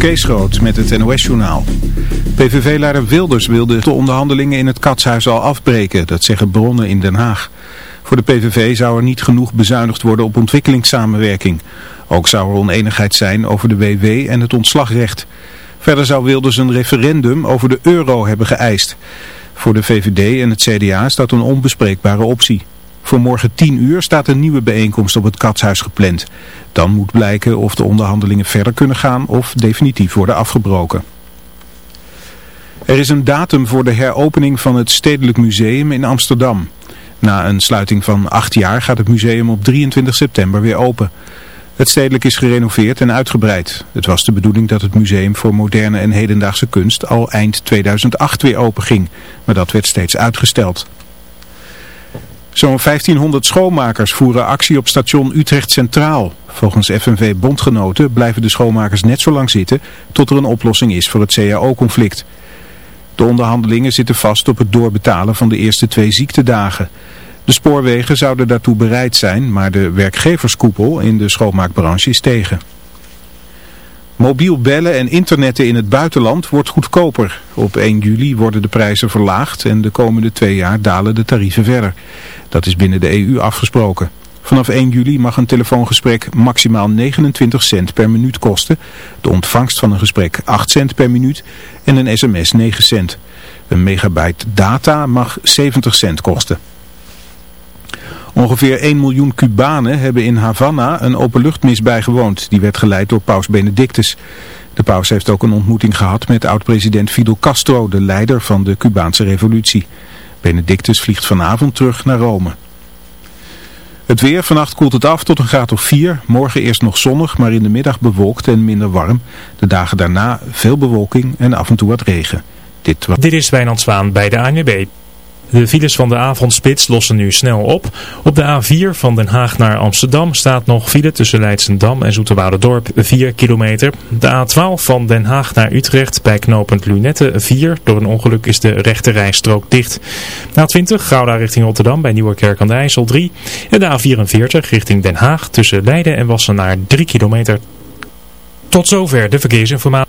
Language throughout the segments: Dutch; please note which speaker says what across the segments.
Speaker 1: Kees Groot met het NOS-journaal. PVV-leider Wilders wilde de onderhandelingen in het Katshuis al afbreken, dat zeggen bronnen in Den Haag. Voor de PVV zou er niet genoeg bezuinigd worden op ontwikkelingssamenwerking. Ook zou er oneenigheid zijn over de WW en het ontslagrecht. Verder zou Wilders een referendum over de euro hebben geëist. Voor de VVD en het CDA dat een onbespreekbare optie. Voor morgen 10 uur staat een nieuwe bijeenkomst op het Katshuis gepland. Dan moet blijken of de onderhandelingen verder kunnen gaan of definitief worden afgebroken. Er is een datum voor de heropening van het Stedelijk Museum in Amsterdam. Na een sluiting van acht jaar gaat het museum op 23 september weer open. Het stedelijk is gerenoveerd en uitgebreid. Het was de bedoeling dat het museum voor moderne en hedendaagse kunst al eind 2008 weer open ging, maar dat werd steeds uitgesteld. Zo'n 1500 schoonmakers voeren actie op station Utrecht Centraal. Volgens FNV Bondgenoten blijven de schoonmakers net zo lang zitten tot er een oplossing is voor het CAO-conflict. De onderhandelingen zitten vast op het doorbetalen van de eerste twee ziektedagen. De spoorwegen zouden daartoe bereid zijn, maar de werkgeverskoepel in de schoonmaakbranche is tegen. Mobiel bellen en internetten in het buitenland wordt goedkoper. Op 1 juli worden de prijzen verlaagd en de komende twee jaar dalen de tarieven verder. Dat is binnen de EU afgesproken. Vanaf 1 juli mag een telefoongesprek maximaal 29 cent per minuut kosten. De ontvangst van een gesprek 8 cent per minuut en een sms 9 cent. Een megabyte data mag 70 cent kosten. Ongeveer 1 miljoen Cubanen hebben in Havana een openluchtmis bijgewoond. Die werd geleid door paus Benedictus. De paus heeft ook een ontmoeting gehad met oud-president Fidel Castro, de leider van de Cubaanse revolutie. Benedictus vliegt vanavond terug naar Rome. Het weer, vannacht koelt het af tot een graad of 4. Morgen eerst nog zonnig, maar in de middag bewolkt en minder warm. De dagen daarna veel bewolking en af en toe wat regen.
Speaker 2: Dit, Dit is Wijnand Zwaan bij de ANWB. De files van de avondspits lossen nu snel op. Op de A4 van Den Haag naar Amsterdam staat nog file tussen Leidsendam en Dorp 4 kilometer. De A12 van Den Haag naar Utrecht bij knooppunt Lunette 4. Door een ongeluk is de rechte rijstrook dicht. A20 Gouda richting Rotterdam bij Nieuwerkerk aan de IJssel 3. En de A44 richting Den Haag tussen Leiden en Wassenaar 3 kilometer. Tot zover de verkeersinformatie.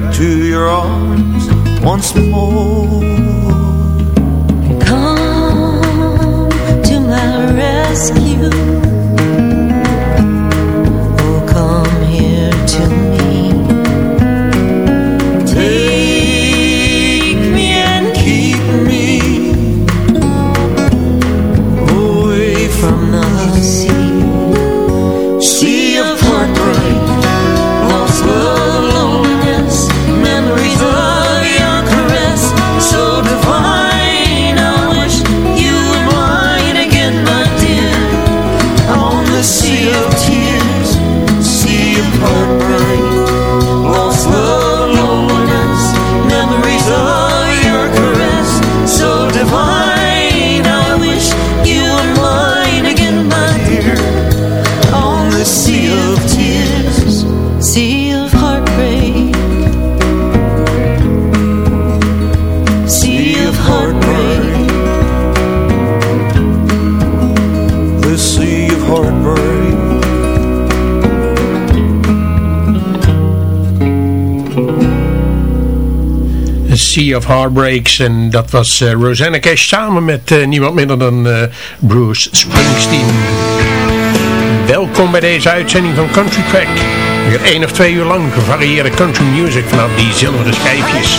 Speaker 3: back to your arms once more. Sea of
Speaker 4: Heartbreaks. En dat was uh, Rosanna Cash samen met eh, niemand minder dan uh, Bruce Springsteen. Welkom bij deze uitzending van Country Track. Weer één of twee uur lang gevarieerde country music vanaf die zilveren schijfjes.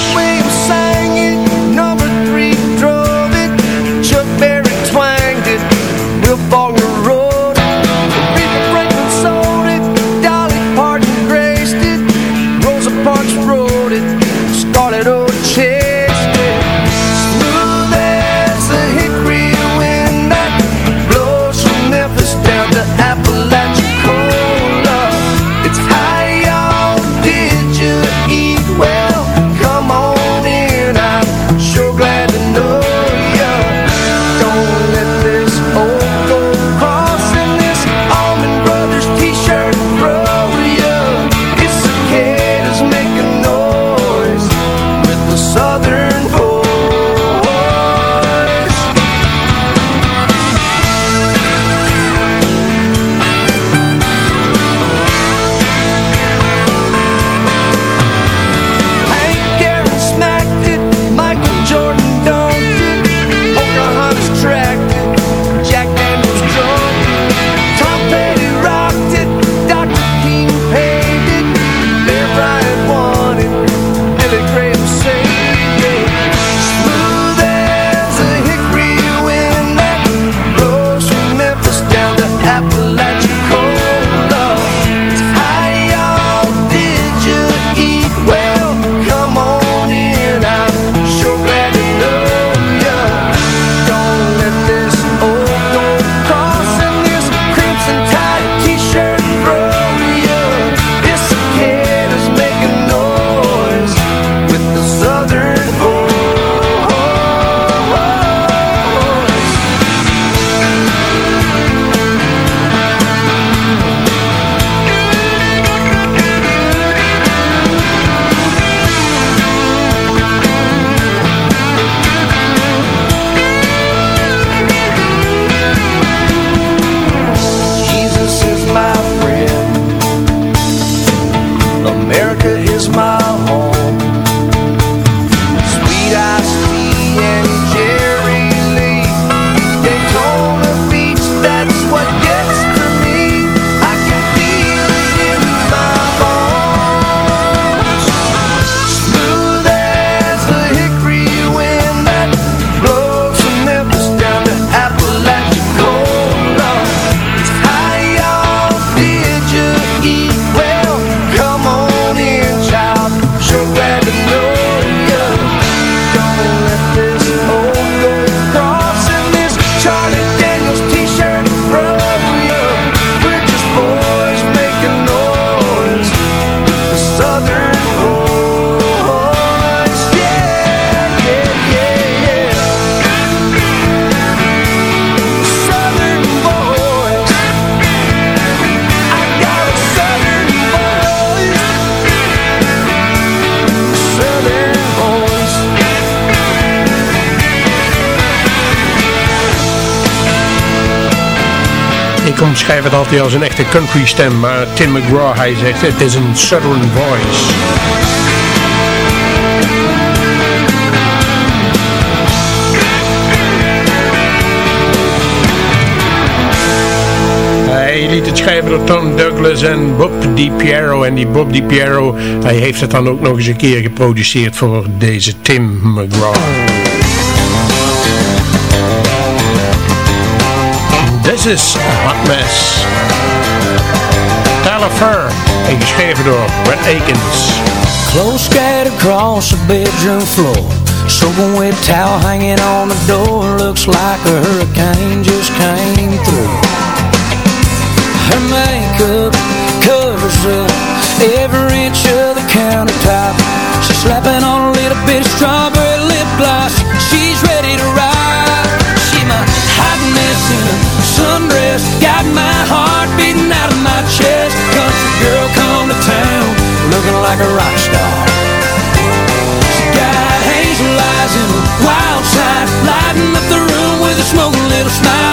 Speaker 5: Het altijd als een echte country stem, maar Tim McGraw, hij zegt het is een southern voice. Hij liet het schrijven door Tom Douglas en Bob DiPiero. En die Bob DiPiero, hij heeft het dan ook nog eens een keer geproduceerd voor deze Tim McGraw. This is hot mess. Tyler Fur en geschreven door Brett Akins.
Speaker 6: Clothes scattered across the bedroom floor. Soaking wet towel hanging on the door. Looks like a hurricane just came through. Her makeup covers up every inch of the countertop. She's slapping on a little bit of strawberry lip gloss. She's ready to ride my heart beating out of my chest. Country girl come to town Looking like a rock star. She got hazel eyes and a wild side Lighting up the room with a smoking little smile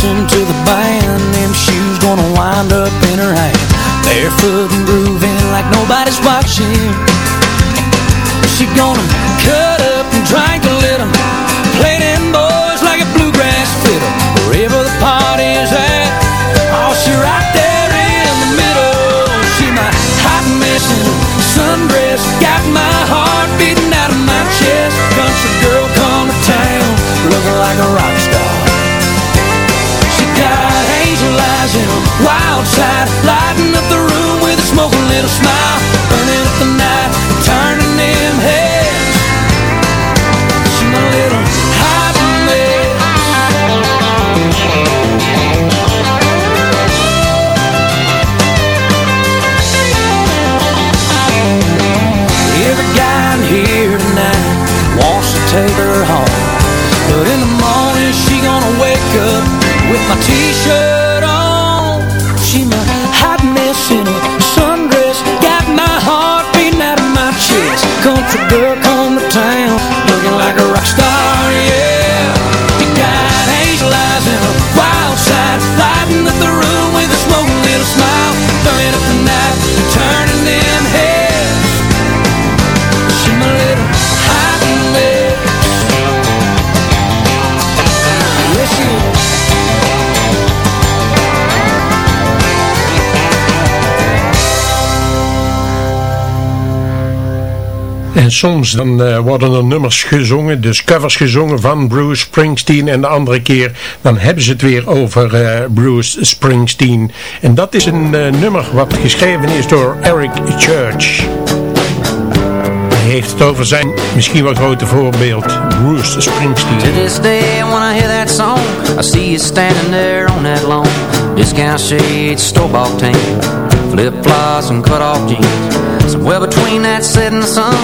Speaker 6: to the band Them shoes gonna wind up in her hand. Barefoot and grooving like nobody's watching. She gonna cut
Speaker 5: En soms dan eh, worden er nummers gezongen, dus covers gezongen van Bruce Springsteen. En de andere keer dan hebben ze het weer over eh, Bruce Springsteen. En dat is een eh, nummer wat geschreven is door Eric Church. Hij heeft het over zijn misschien wel grote voorbeeld, Bruce Springsteen.
Speaker 7: To this day when I hear that song I see you standing there on that lawn Discount shades, store-bought tan Flip-flops and cut-off jeans. Somewhere between that set and the sun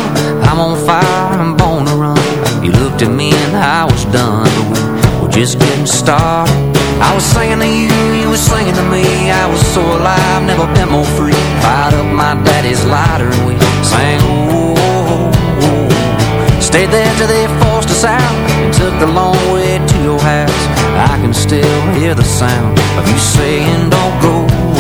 Speaker 7: I'm on fire, I'm born to run. You looked at me and I was done. But we were just getting started. I was singing to you, you were singing to me. I was so alive, never been more free. Fired up my daddy's lighter and we sang. Stayed there till they forced us out And took the long way to your house. I can still hear the sound Of you saying don't go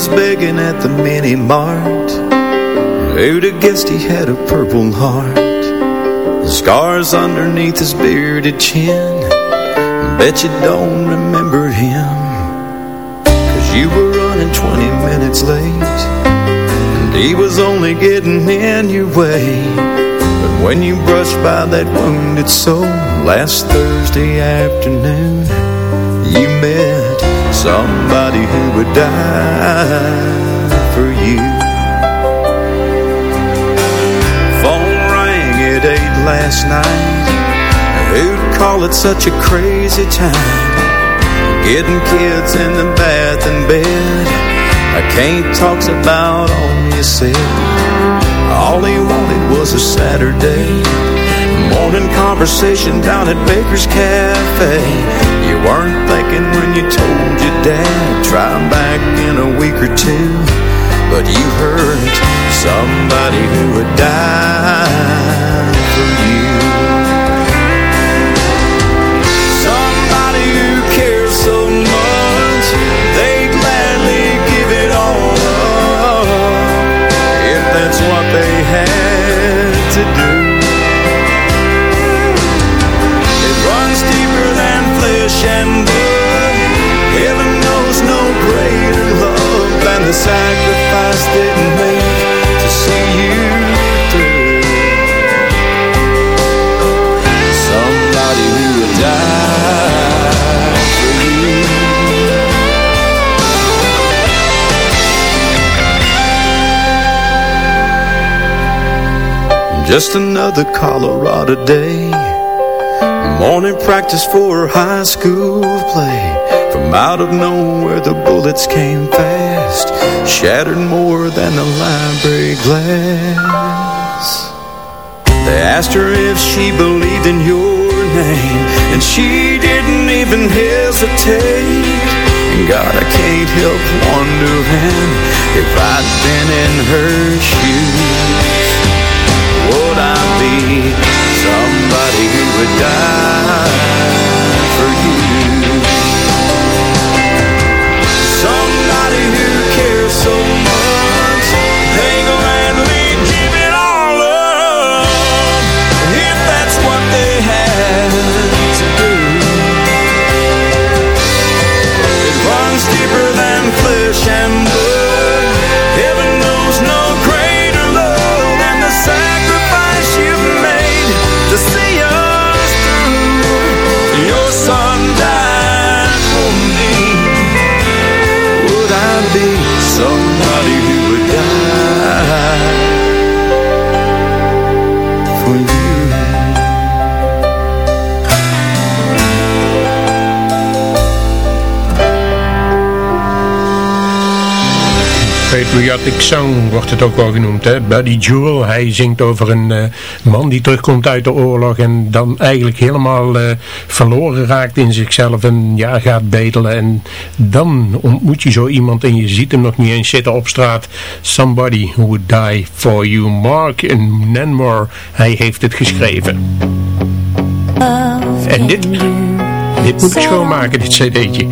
Speaker 7: was
Speaker 8: begging at the mini mart. Who'd have guessed he had a purple heart? The Scars underneath his bearded chin. Bet you don't remember him. Cause you were running 20 minutes late. And he was only getting in your way. But when you brushed by that wounded soul Last Thursday afternoon You met somebody who would die for you. Phone rang at 8 last night. Who'd call it such a crazy time? Getting kids in the bath and bed. I can't talks about all you said. All he wanted was a Saturday. Morning conversation down at Baker's Cafe. You weren't thinking when you told your dad. Try back in a week or two. But you heard somebody who would die for you sacrifice they make To see you through. Somebody who would die for you. Just another Colorado day. Morning practice for high school play From out of nowhere the bullets came fast Shattered more than the library glass. They asked her if she believed in your name And she didn't even hesitate. And God, I can't help wondering If I'd been in her shoes. Would I be somebody who would die
Speaker 9: Patriotic Song wordt het ook wel genoemd, hè? Buddy Jewel. Hij zingt over een eh, man die terugkomt uit de oorlog en dan eigenlijk helemaal eh, verloren raakt in zichzelf en ja, gaat bedelen. En dan ontmoet je zo iemand en je ziet hem nog niet eens zitten op straat. Somebody who would die for you. Mark Nanmore, hij heeft het geschreven. En dit... Dit moet ik schoonmaken, dit cd'tje.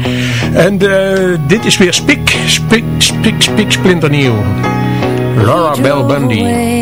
Speaker 9: En eh, dit is weer spik, spik, spik, spik, splinternieuw. Laura Bell Bundy.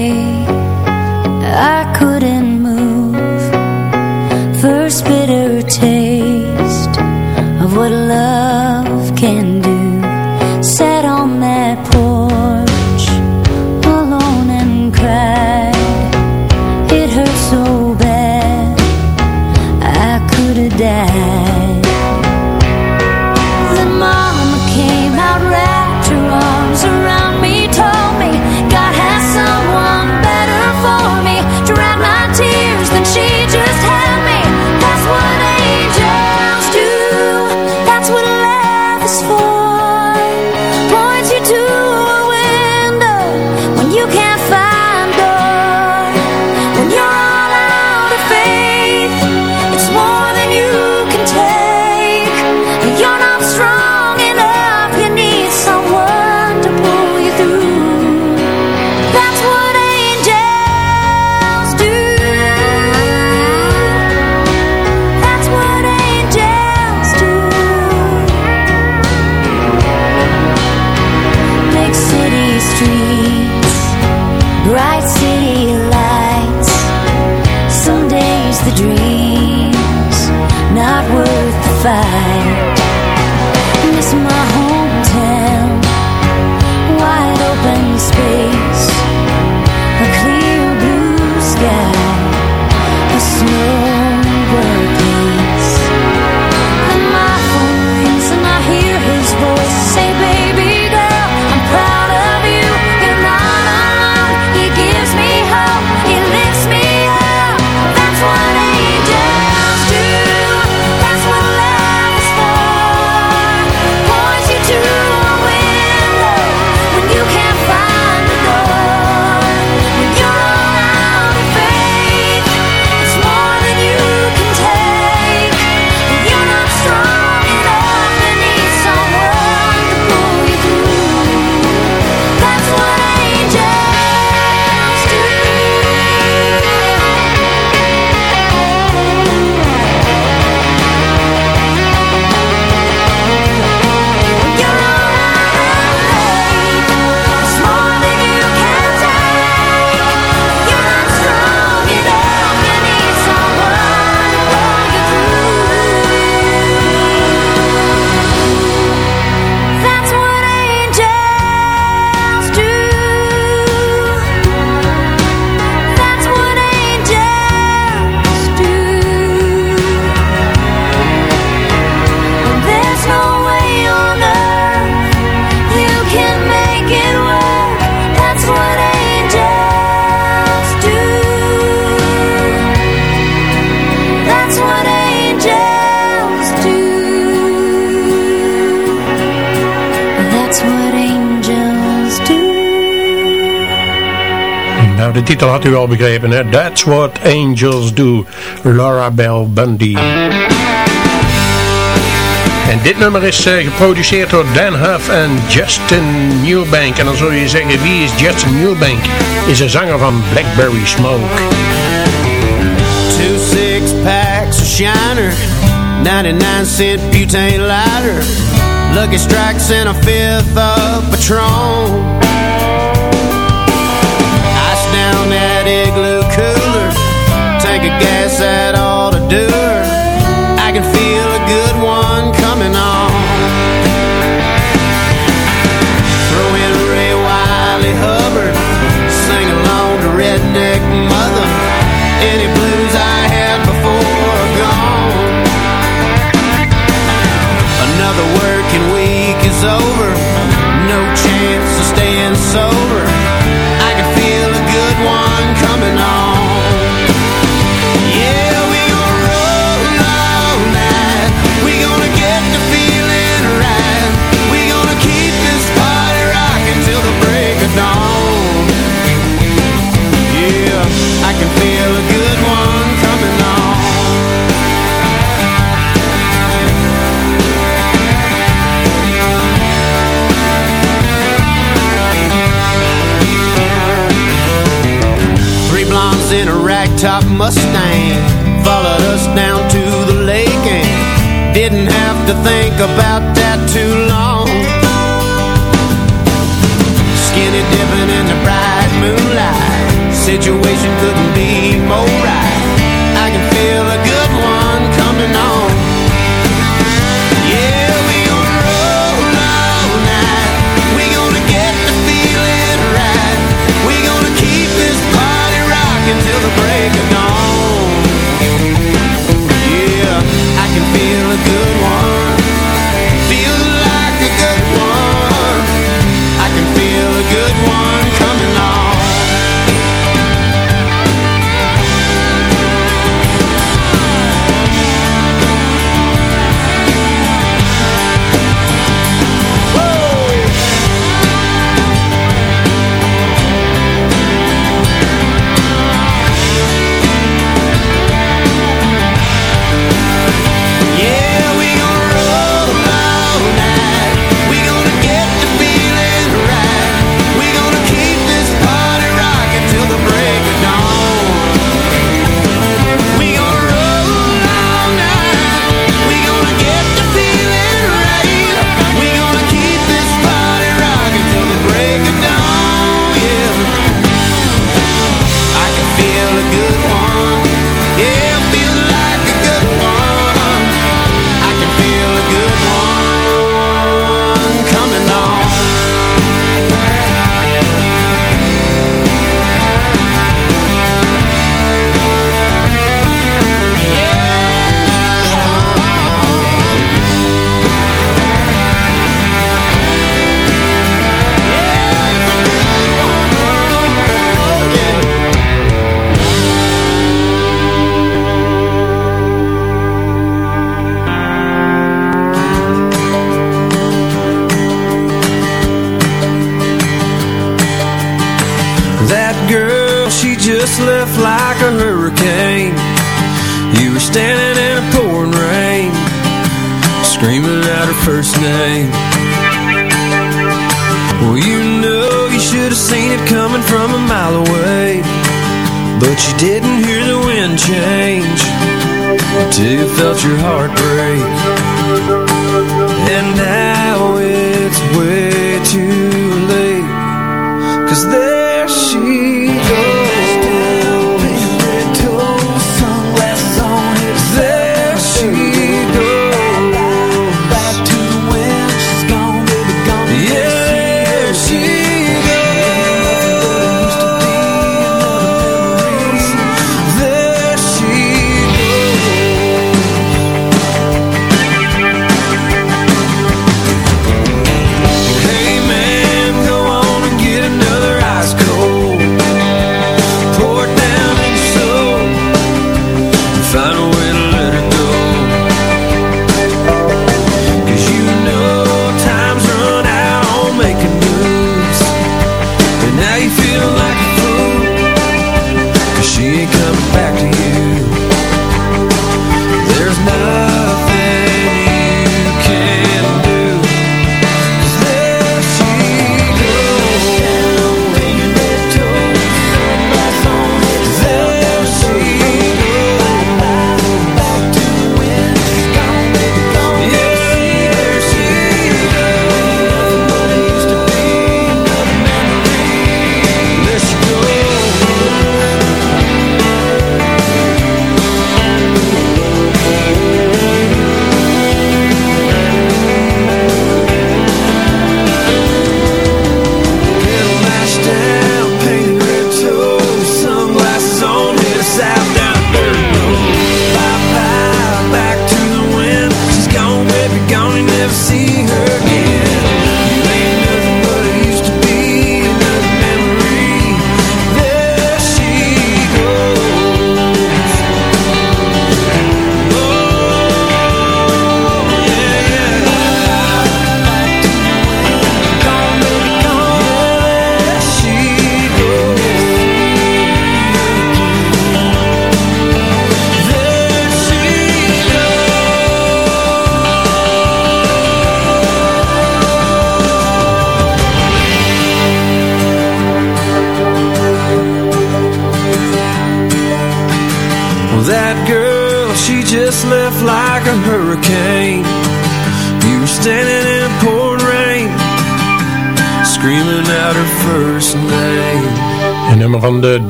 Speaker 9: titel had u al begrepen, hè? That's What Angels Do, Laura Bell Bundy. En dit nummer is eh, geproduceerd door Dan Huff en Justin Newbank. En dan zul je zeggen, wie is Justin Newbank? Is een zanger van Blackberry Smoke.
Speaker 10: Two six packs of shiner, 99 cent butane lighter. Lucky strikes and a fifth of Patron. igloo cooler. Take a guess at all the do. top Mustang followed us down to the lake and didn't have to think about that too long. Skinny dipping in the bright moonlight, situation couldn't be more
Speaker 11: heart.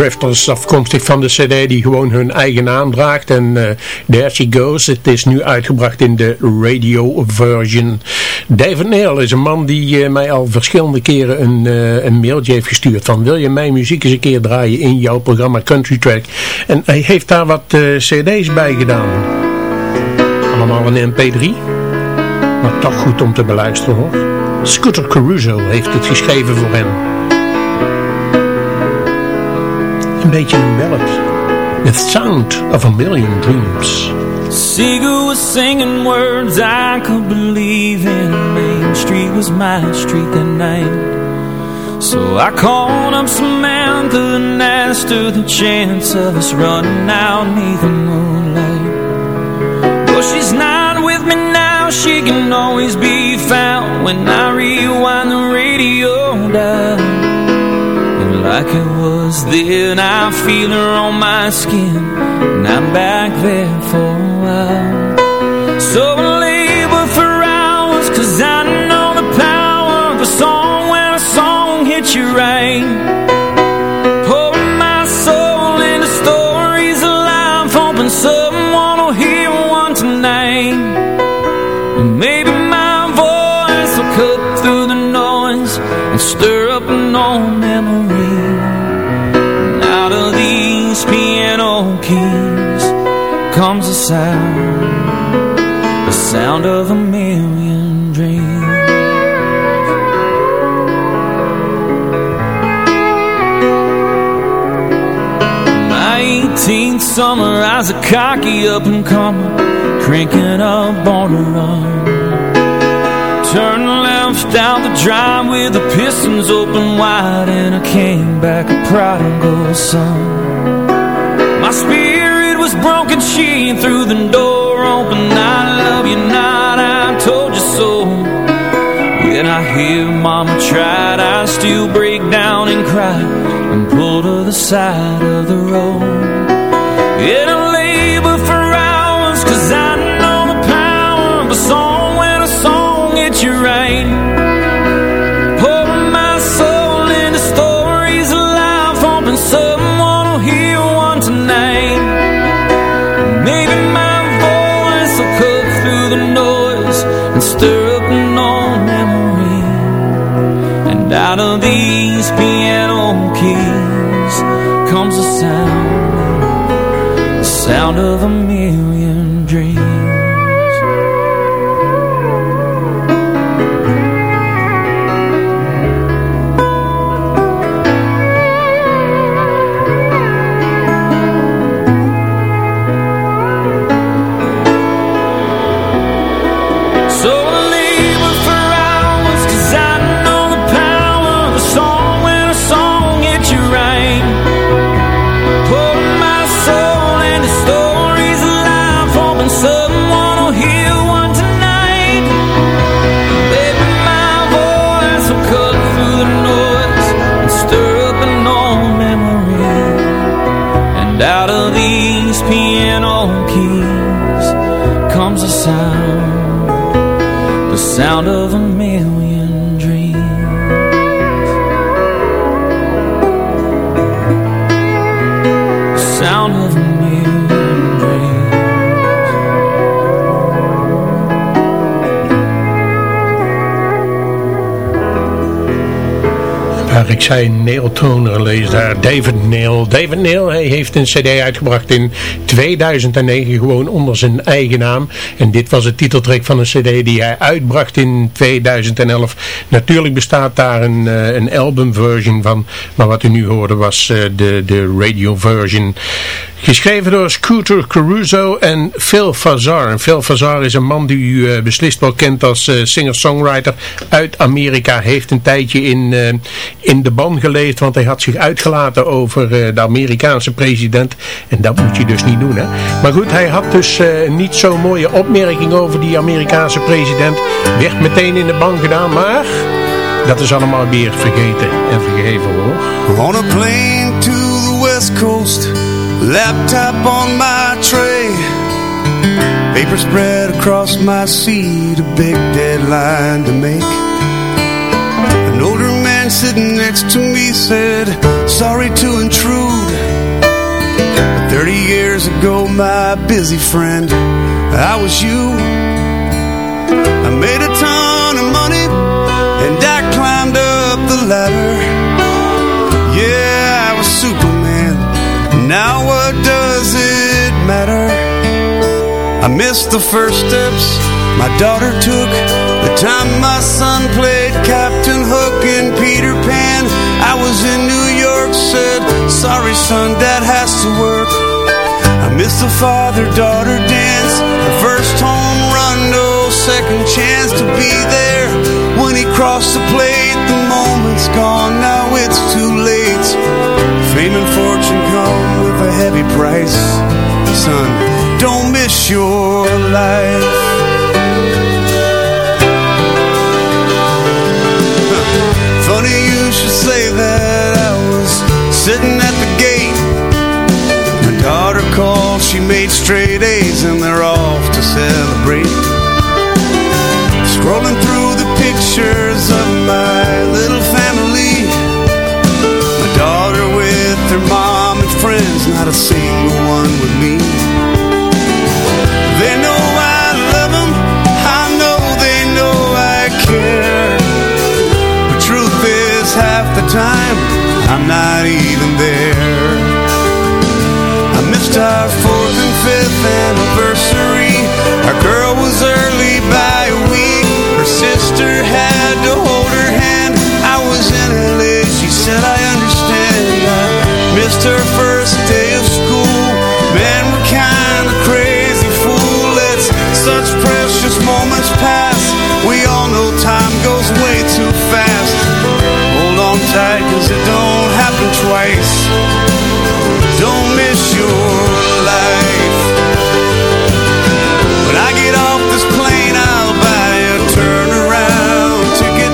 Speaker 5: Drifters, afkomstig van de cd die gewoon hun eigen naam draagt. En uh, there she goes, het is nu uitgebracht in de radio version. David Neal is een man die uh, mij al verschillende keren een, uh, een mailtje heeft gestuurd. Van wil je mijn muziek eens een keer draaien in jouw programma Country Track? En hij heeft daar wat cd's bij gedaan. Allemaal een mp3. Maar toch goed om te beluisteren hoor. Scooter Caruso heeft het geschreven voor hem. Een beetje een ballad. The Sound of a Million Dreams.
Speaker 12: Seagull was singing words I could believe in. Main Street was my street that night. So I called up Samantha and asked her the chance of us running out neath the moonlight. Well, she's not with me now. She can always be found when I rewind the radio dial. Like it was then. I feel her on my skin And I'm back there for a while. So keys comes a sound, the sound of a million dreams. My 18th summer, I was a cocky up and comer, cranking up on the run. Turned left down the drive with the pistons open wide, and I came back a prodigal son. My spirit was broken, she threw the door open. I love you not, I told you so. When I hear mama tried I still break down and cry And pull to the side of the road piano keys comes a sound, the sound of a million. sound of
Speaker 5: ik zei Neil Toner, lees daar David Neil. David Neil hij heeft een cd uitgebracht in 2009, gewoon onder zijn eigen naam. En dit was het titeltrack van een cd die hij uitbracht in 2011. Natuurlijk bestaat daar een, uh, een albumversion van, maar wat u nu hoorde was uh, de, de radio version. Geschreven door Scooter Caruso en Phil Fazar. En Phil Fazar is een man die u uh, beslist wel kent als singer-songwriter uit Amerika. Heeft een tijdje in, in de ban geleefd, want hij had zich uitgelaten over de Amerikaanse president. En dat moet je dus niet doen, hè. Maar goed, hij had dus niet zo'n mooie opmerking over die Amerikaanse president. Werd meteen in de ban gedaan, maar dat is allemaal weer vergeten en vergeven, hoor.
Speaker 13: On a plane to the west coast Laptop on my tray Paper spread across my seat A big deadline to make sitting next to me said Sorry to intrude. But 30 years ago, my busy friend I was you. I made a ton of money And I climbed up the ladder. Yeah, I was Superman. Now what does it matter? I missed the first steps my daughter took The time my son played Captain Hook in Peter Pan. I was in New York, said Sorry son, dad has to work. I missed the father-daughter dance The first home run, no second chance to be there. When he crossed the plate, the moment's gone Now it's too late. Fame and fortune come with a heavy price Son, don't miss your life it don't happen twice. Don't miss your life. When I get off this plane I'll buy a turnaround ticket.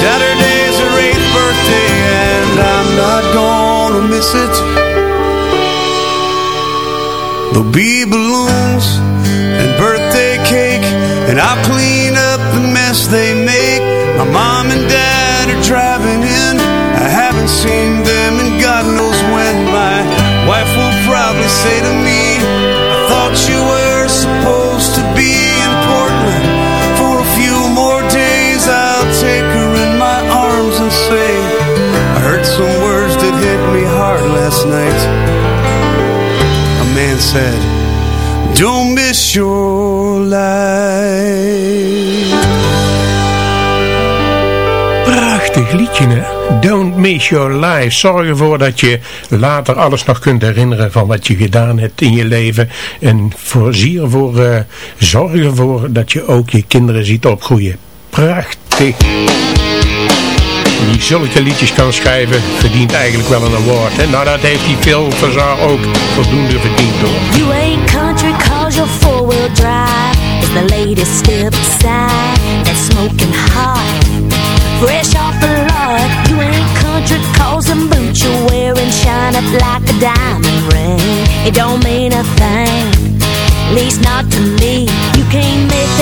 Speaker 13: Saturday's her eighth birthday And I'm not gonna miss it. There'll be balloons and birthday cake And I'll clean Don't miss your life.
Speaker 5: Zorg ervoor dat je later alles nog kunt herinneren van wat je gedaan hebt in je leven. En voorzie ervoor, eh, zorg ervoor dat je ook je kinderen ziet opgroeien. Prachtig. Die zulke liedjes kan schrijven, verdient eigenlijk wel een award. Hè? Nou, dat heeft die Phil Verzar ook voldoende verdiend, hoor.
Speaker 9: You ain't country cause your four-wheel drive is the latest step side that's smoking hot. Shine up like a diamond ring. It don't mean a thing, at least not to me. You can't make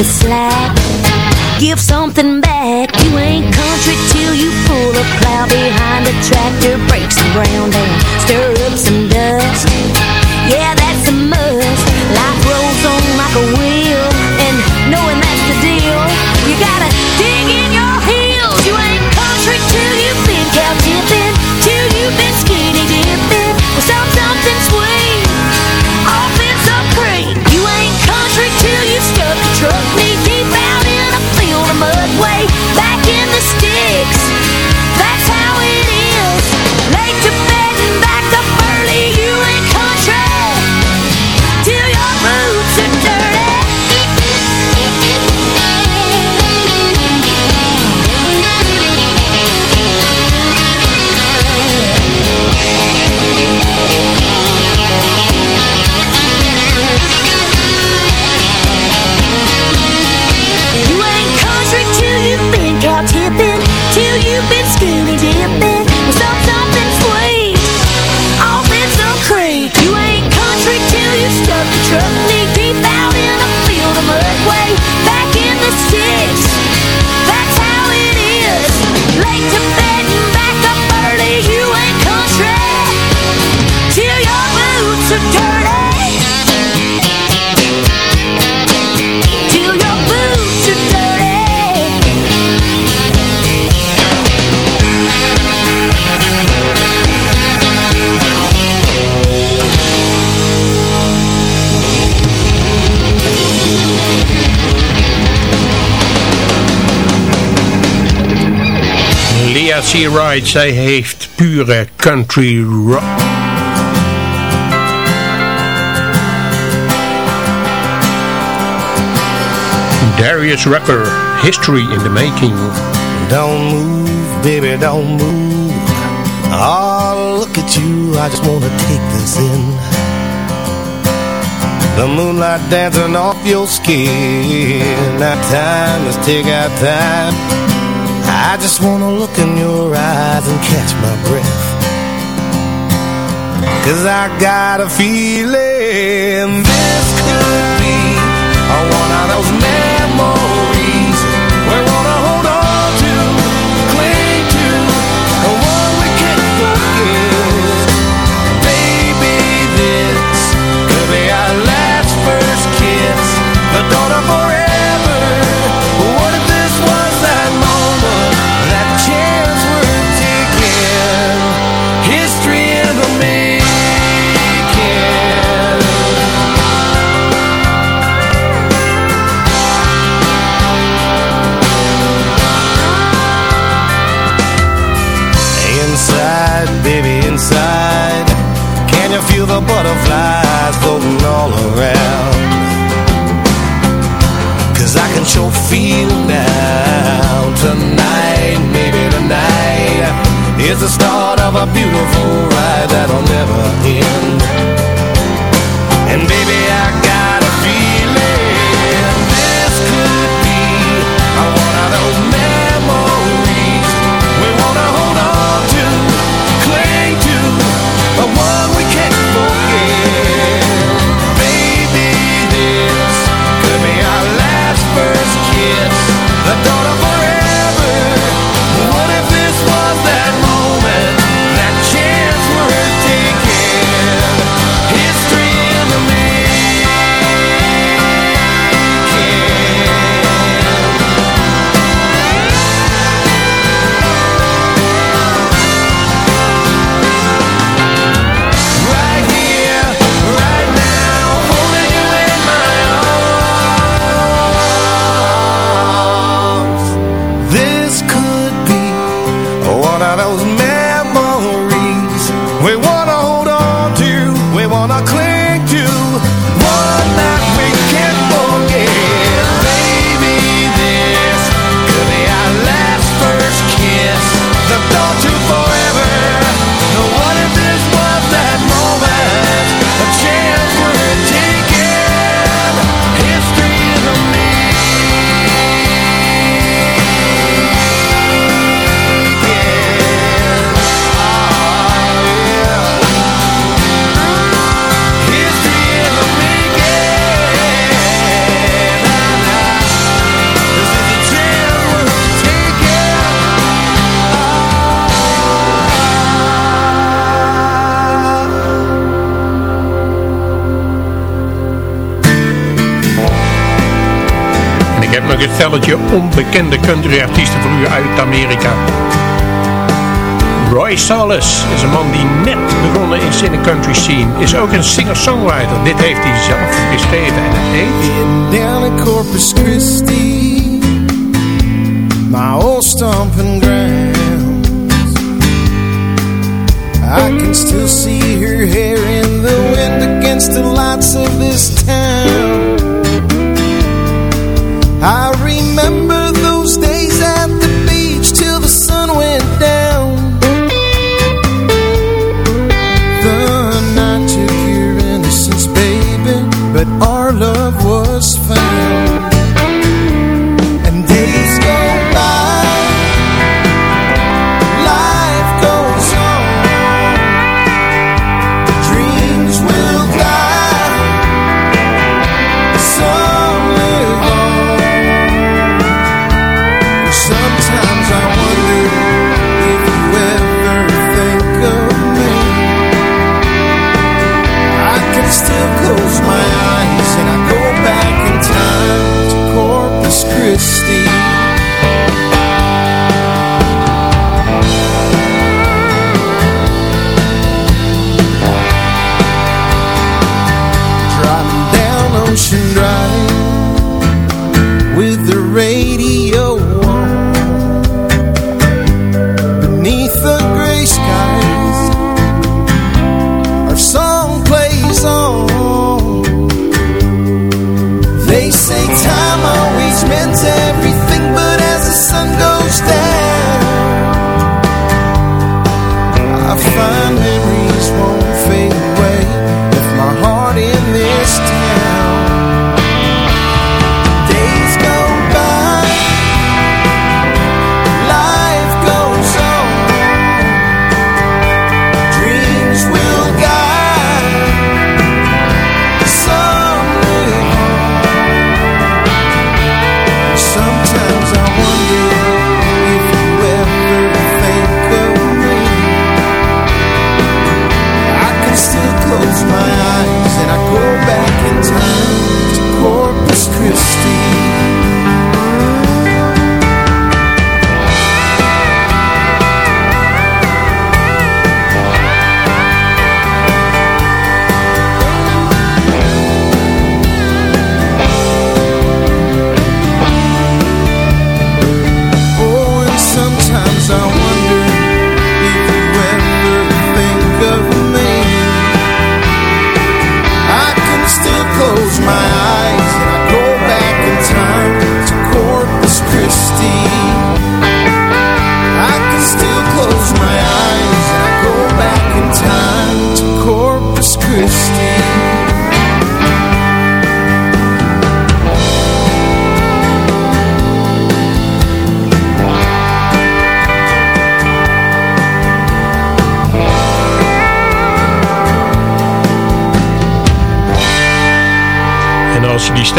Speaker 9: the slack, give something back. You ain't country till you pull a plow behind a tractor, break some ground
Speaker 5: C. Wright, zij heeft pure country rock. Darius Rucker, History in the Making.
Speaker 4: Don't move, baby, don't move. Oh, look at you, I just wanna take this in. The moonlight dancing off your skin. Now time, let's take our time. I just wanna look in your eyes and catch my breath. Cause I got a feeling this could be one of those Can feel now. Tonight, maybe tonight Is the start of a beautiful ride that'll never end. And baby, I
Speaker 5: onbekende countryartiesten voor u uit Amerika. Roy Solis is een man die net begonnen is in de country scene. Is ook een singer-songwriter. Dit heeft hij zelf geschreven en het heet...
Speaker 4: down in Corpus Christi, my old stomping grounds. I can still see her hair in the wind against the lights of this town. I remember But. all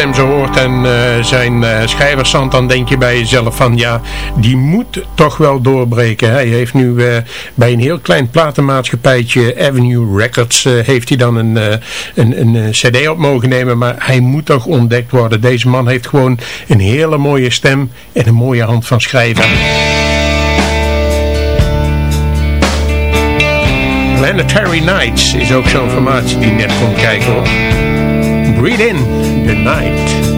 Speaker 4: stem zo hoort en eh, zijn eh schrijversand, dan denk je bij jezelf van ja, die moet toch wel doorbreken. Hij heeft nu eh, bij een heel klein platenmaatschappijtje, Avenue Records, heeft hij dan een, een, een, cd op mogen nemen. Maar hij moet toch ontdekt worden. Deze man heeft gewoon een hele mooie stem en een mooie hand van schrijven. Planetary Nights is ook zo'n formatie die net komt kijken hoor. Breathe in Good night.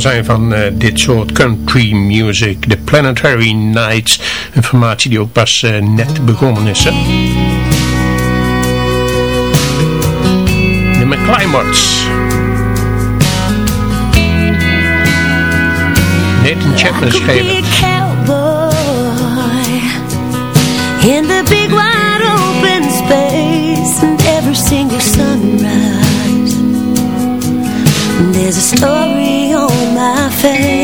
Speaker 5: zijn van uh, dit soort country music. De Planetary Nights. Een formatie die ook pas eh, net begonnen is. Hè? De McClimarts. Nathan Chapman schreef
Speaker 9: In the big wide open space And every single sunrise There's a story thing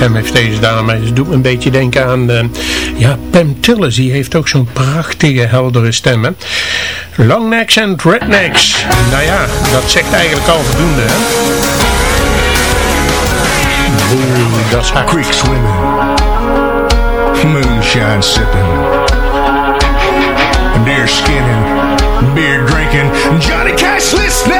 Speaker 5: stem heeft deze dame. Dus doet me een beetje denken aan de, ja, Pam Tillis. Die heeft ook zo'n prachtige, heldere stem. Hè? Longnecks and rednecks. Nou ja, dat zegt eigenlijk al voldoende. Hè? Oeh, dat is hard.
Speaker 14: Creek swimming. Moonshine sipping. Deer skinning. Beer drinking. Johnny Cash listening.